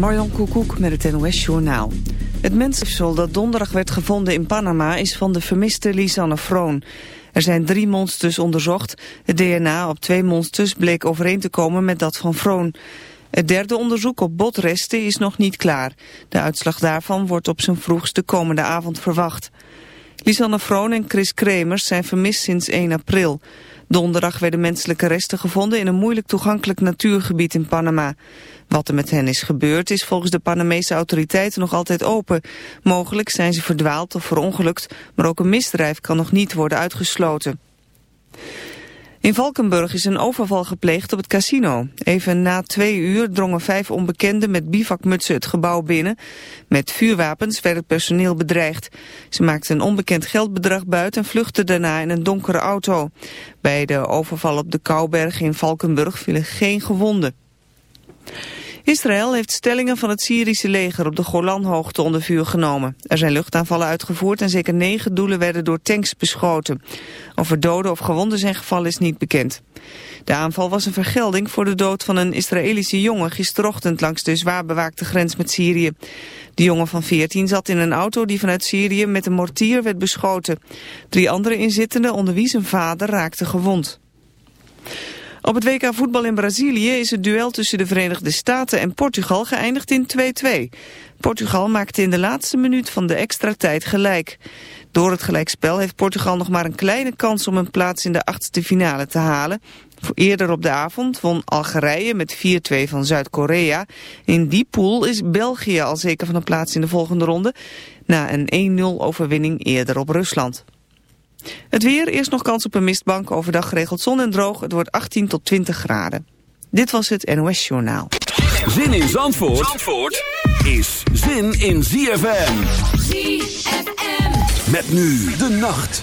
Marjan Koekoek met het NOS Journaal. Het mensensel dat donderdag werd gevonden in Panama is van de vermiste Lisanne Froon. Er zijn drie monsters onderzocht. Het DNA op twee monsters bleek overeen te komen met dat van Froon. Het derde onderzoek op botresten is nog niet klaar. De uitslag daarvan wordt op zijn vroegste de komende avond verwacht. Lisanne Froon en Chris Kremers zijn vermist sinds 1 april. Donderdag werden menselijke resten gevonden in een moeilijk toegankelijk natuurgebied in Panama. Wat er met hen is gebeurd is volgens de Panamese autoriteiten nog altijd open. Mogelijk zijn ze verdwaald of verongelukt, maar ook een misdrijf kan nog niet worden uitgesloten. In Valkenburg is een overval gepleegd op het casino. Even na twee uur drongen vijf onbekenden met bivakmutsen het gebouw binnen. Met vuurwapens werd het personeel bedreigd. Ze maakten een onbekend geldbedrag buiten en vluchtten daarna in een donkere auto. Bij de overval op de Kouberg in Valkenburg vielen geen gewonden. Israël heeft stellingen van het Syrische leger op de Golanhoogte onder vuur genomen. Er zijn luchtaanvallen uitgevoerd en zeker negen doelen werden door tanks beschoten. Of er doden of gewonden zijn gevallen is niet bekend. De aanval was een vergelding voor de dood van een Israëlische jongen gisterochtend langs de zwaar bewaakte grens met Syrië. De jongen van 14 zat in een auto die vanuit Syrië met een mortier werd beschoten. Drie andere inzittenden onder wie zijn vader raakten gewond. Op het WK voetbal in Brazilië is het duel tussen de Verenigde Staten en Portugal geëindigd in 2-2. Portugal maakte in de laatste minuut van de extra tijd gelijk. Door het gelijkspel heeft Portugal nog maar een kleine kans om een plaats in de achtste finale te halen. Eerder op de avond won Algerije met 4-2 van Zuid-Korea. In die pool is België al zeker van een plaats in de volgende ronde... na een 1-0 overwinning eerder op Rusland. Het weer, eerst nog kans op een mistbank, overdag geregeld zon en droog. Het wordt 18 tot 20 graden. Dit was het NOS Journaal. Zin in Zandvoort, Zandvoort is zin in ZFM. ZFM. Met nu de nacht.